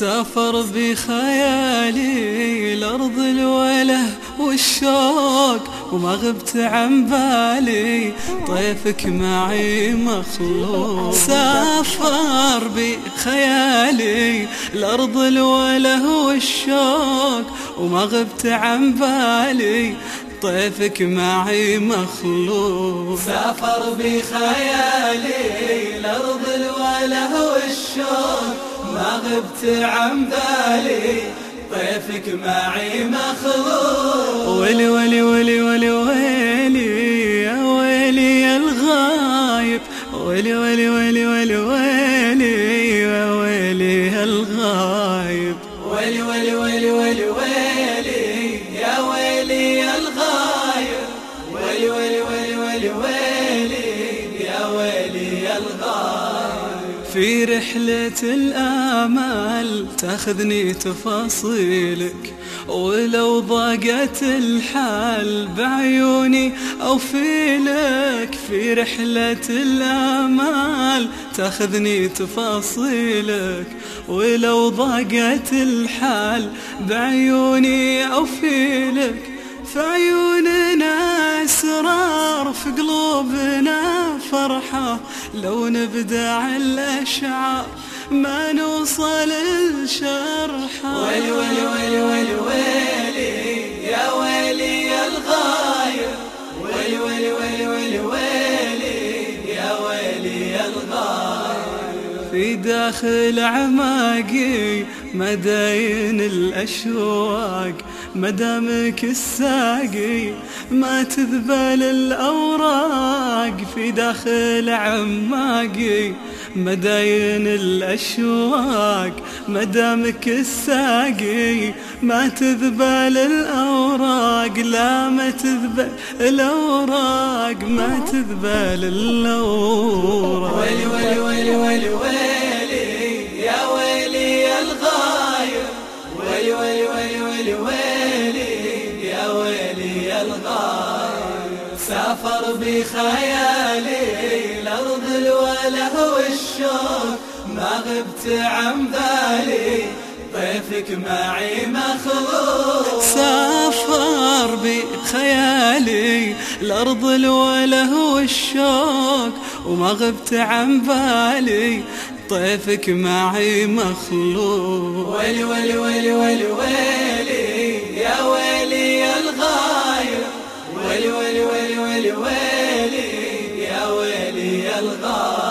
سافر بخيالي الأرض الوله والشوق وما غبت عن بالي. طيفك معي مخلوق. سافر بخيالي الأرض الوله والشوق وما غبت عن بالي. طيفك معي مخلوق. سافر بخيالي الأرض الوله والشوق غبت عن بالي طيفك معي مخلوق ولي ولي ولي ولي ويلي يا ويلي يا الغايب ولي ولي ولي ولي ويلي يا ويلي يا الغايب ولي ولي ولي ولي ويلي يا ويلي يا الغايب ولي ولي ولي ولي ويلي يا ويلي يا الغايب في رحلة الآمال تاخذني تفاصيلك ولو ضاقت الحال بعيوني أوفي لك في رحلة الآمال تاخذني تفاصيلك ولو ضاقت الحال بعيوني لك في عيوننا اسرار في قلوبنا فرحة لو نبدع الأشعار ما نوصل الشرحة ويلي ويلي ويلي ويلي ويلي في داخل أعماقي مداين الأشواق مدامك الساقي ما تذبل الأوراق. في داخل أعماقي مداين الأشواق مدامك الساقي ما تذبل الأوراق. لا ما تذبل الأوراق ما تذبل الأوراق. ويلي ويلي ويلي ويلي ويلي يا ويلي يا الغاية ويلي ويلي ويلي ويلي ويلي يا ويلي يا الغاية سافر بخيالي الأرض الوله والشوق. ما غبت عن بالي طيفك معي مخلوق. سافر بخيالي الأرض الوله والشوق. وما غبت عن بالي طيفك معي مخلوق. ويلي ويلي ويلي ويلي ويلي. Allah.